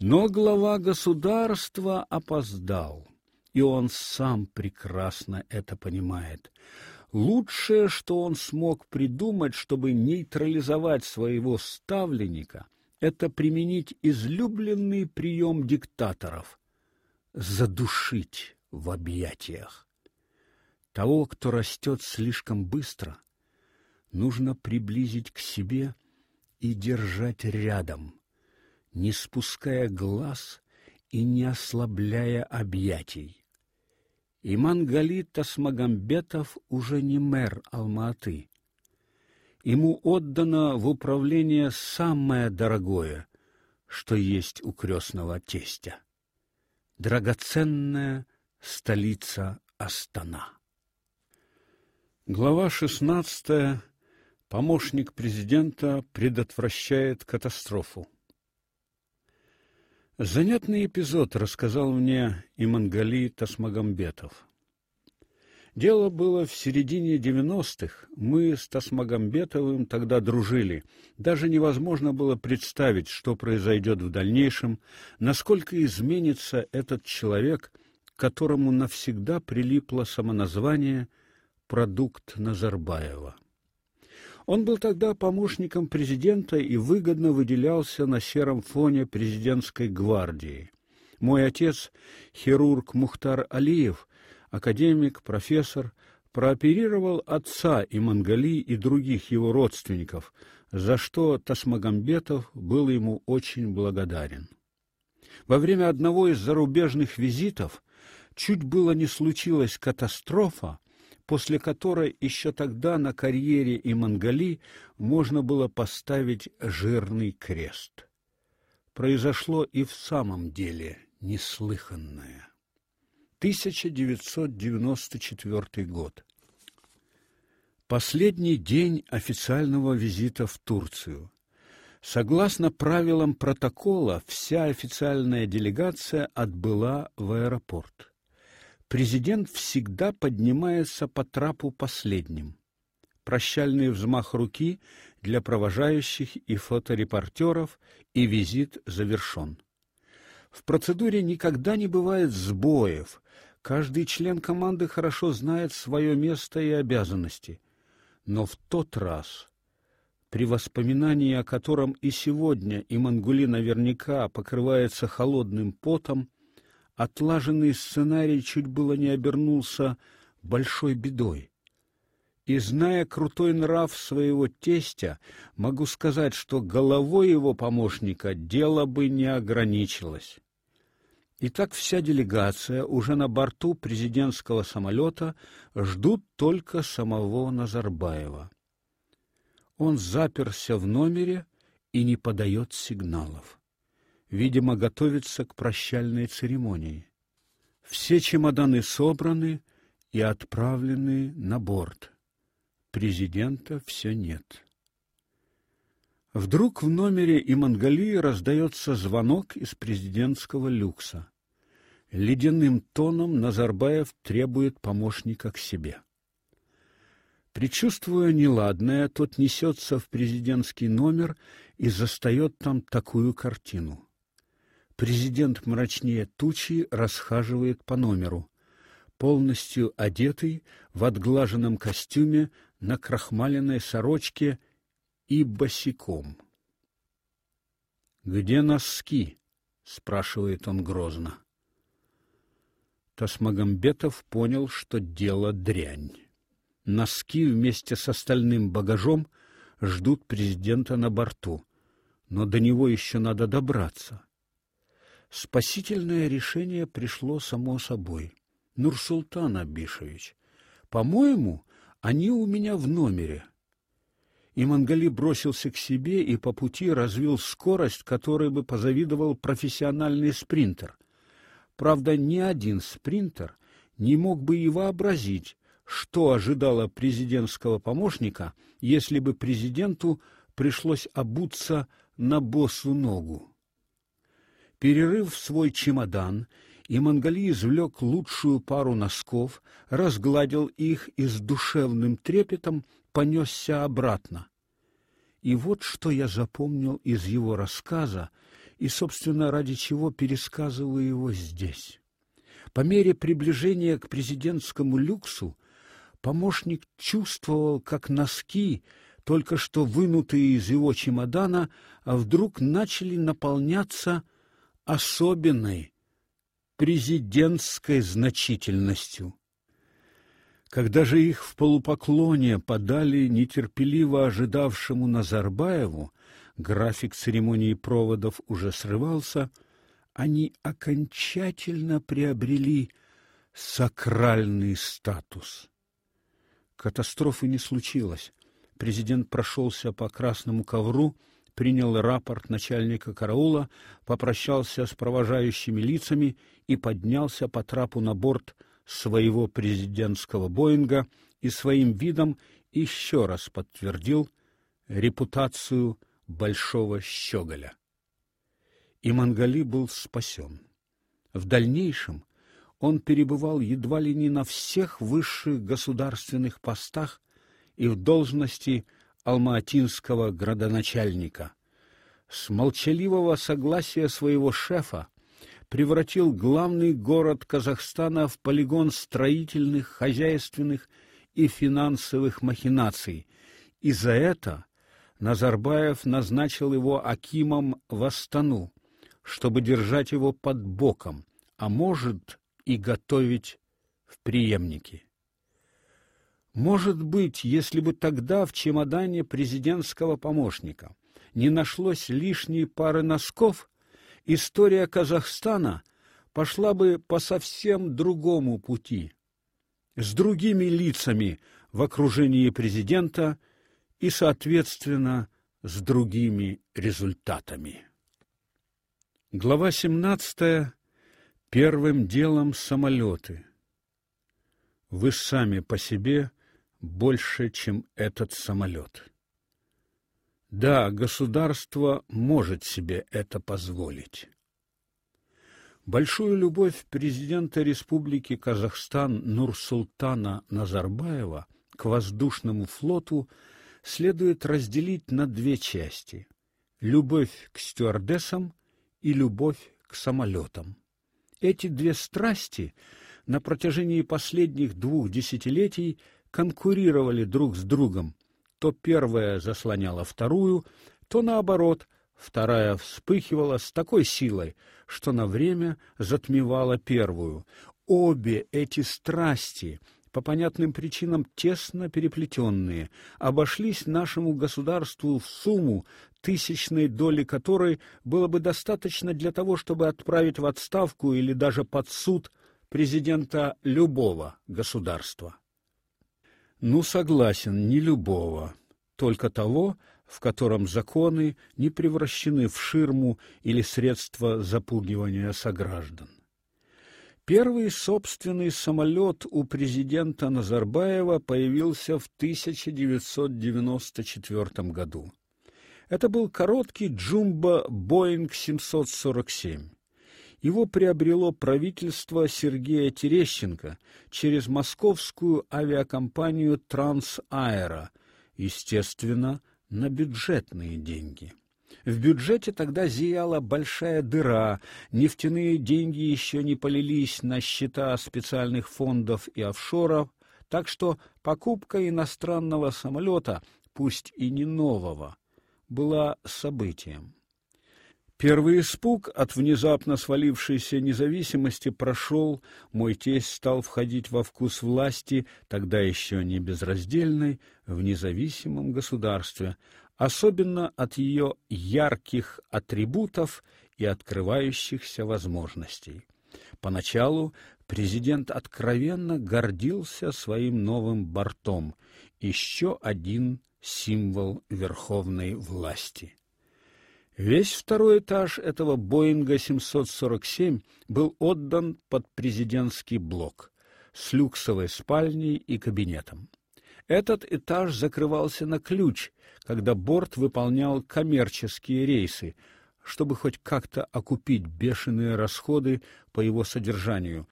Но глава государства опоздал, и он сам прекрасно это понимает. Лучшее, что он смог придумать, чтобы нейтрализовать своего ставленника, это применить излюбленный прием диктаторов задушить в объятиях. Того, кто растет слишком быстро, нужно приблизить к себе и держать рядом, не спуская глаз и не ослабляя объятий. Иман Гали Тасмагамбетов уже не мэр Алматы. Ему отдано в управление самое дорогое, что есть у крестного тестя драгоценная столица Астана. Глава 16. Помощник президента предотвращает катастрофу. Занятный эпизод рассказал мне Имангали Тасмагамбетов. Дело было в середине девяностых. Мы с Тасмагамбетовым тогда дружили. Даже невозможно было представить, что произойдет в дальнейшем, насколько изменится этот человек, к которому навсегда прилипло самоназвание продукт Назарбаева. Он был тогда помощником президента и выгодно выделялся на сером фоне президентской гвардии. Мой отец, хирург Мухтар Алиев, академик, профессор, прооперировал отца Имангали и других его родственников, за что Тасмагамбетов был ему очень благодарен. Во время одного из зарубежных визитов чуть было не случилась катастрофа, после которой еще тогда на карьере Имангали можно было поставить жирный крест. Произошло и в самом деле неслыханное. 1994 год. Последний день официального визита в Турцию. Согласно правилам протокола, вся официальная делегация отбыла в аэропорт. Президент всегда поднимается по трапу последним. Прощальный взмах руки для провожающих и фоторепортеров, и визит завершен. В процедуре никогда не бывает сбоев. Каждый член команды хорошо знает свое место и обязанности. Но в тот раз, при воспоминании о котором и сегодня Имангули наверняка покрывается холодным потом, отлаженный сценарий чуть было не обернулся большой бедой. И зная крутой нрав своего тестя, могу сказать, что головой его помощника дело бы не ограничилось. И так вся делегация уже на борту президентского самолета ждут только самого Назарбаева. Он заперся в номере и не подает сигналов. Видимо, готовится к прощальной церемонии. Все чемоданы собраны и отправлены на борт. Президента все нет. Вдруг в номере Имангалии раздается звонок из президентского люкса. Ледяным тоном Назарбаев требует помощника к себе. Причувствуя неладное, тот несется в президентский номер и застает там такую картину. Президент мрачнее тучи расхаживает по номеру, полностью одетый в отглаженном костюме, на крахмаленной сорочке и босиком. Где носки? спрашивает он грозно. Тасмагамбетов понял, что дело дрянь. Носки вместе с остальным багажом ждут президента на борту, но до него еще надо добраться. Спасительное решение пришло само собой. Нурсултан Абишевич, по-моему, они у меня в номере. И Мангали бросился к себе и по пути развил скорость, которой бы позавидовал профессиональный спринтер. Правда, ни один спринтер не мог бы и вообразить, что ожидало президентского помощника, если бы президенту пришлось обуться на босу ногу. Перерыв свой чемодан, и Мангали извлек лучшую пару носков, разгладил их и с душевным трепетом понесся обратно. И вот что я запомнил из его рассказа, и, собственно, ради чего пересказываю его здесь. По мере приближения к президентскому люксу помощник чувствовал, как носки, только что вынутые из его чемодана, вдруг начали наполняться особенной президентской значительностью. Когда же их в полупоклоне подали нетерпеливо ожидавшему Назарбаеву, график церемонии проводов уже срывался, они окончательно приобрели сакральный статус. Катастрофы не случилось. Президент прошелся по красному ковру, принял рапорт начальника караула, попрощался с провожающими лицами и поднялся по трапу на борт своего президентского Боинга и своим видом еще раз подтвердил репутацию большого щеголя. И Мангали был спасен. В дальнейшем он перебывал едва ли не на всех высших государственных постах и в должности алматинского градоначальника. С молчаливого согласия своего шефа превратил главный город Казахстана в полигон строительных, хозяйственных и финансовых махинаций. И за это Назарбаев назначил его акимом в Астану, чтобы держать его под боком, а может и готовить в преемнике. Может быть, если бы тогда в чемодане президентского помощника не нашлось лишней пары носков, история Казахстана пошла бы по совсем другому пути, с другими лицами в окружении президента и, соответственно, с другими результатами. Глава 17. Первым делом самолеты. Вы сами по себе больше, чем этот самолет. Да, государство может себе это позволить. Большую любовь президента Республики Казахстан Нурсултана Назарбаева к воздушному флоту следует разделить на две части: любовь к стюардессам и любовь к самолетам. Эти две страсти на протяжении последних двух десятилетий конкурировали друг с другом, то первая заслоняла вторую, то наоборот, вторая вспыхивала с такой силой, что на время затмевала первую. Обе эти страсти, по понятным причинам тесно переплетенные, обошлись нашему государству в сумму, тысячной доли которой было бы достаточно для того, чтобы отправить в отставку или даже под суд президента любого государства. Ну, согласен, не любого, только того, в котором законы не превращены в ширму или средство запугивания сограждан. Первый собственный самолет у президента Назарбаева появился в 1994 году. Это был короткий джумбо Boeing 747. Его приобрело правительство Сергея Терещенко через московскую авиакомпанию Трансаэро, естественно, на бюджетные деньги. В бюджете тогда зияла большая дыра, нефтяные деньги еще не полились на счета специальных фондов и офшоров, так что покупка иностранного самолета, пусть и не нового, была событием. Первый испуг от внезапно свалившейся независимости прошел, мой тесть стал входить во вкус власти, тогда еще не безраздельной, в независимом государстве, особенно от ее ярких атрибутов и открывающихся возможностей. Поначалу президент откровенно гордился своим новым бортом, еще один символ верховной власти. Весь второй этаж этого Боинга 747 был отдан под президентский блок с люксовой спальней и кабинетом. Этот этаж закрывался на ключ, когда борт выполнял коммерческие рейсы, чтобы хоть как-то окупить бешеные расходы по его содержанию,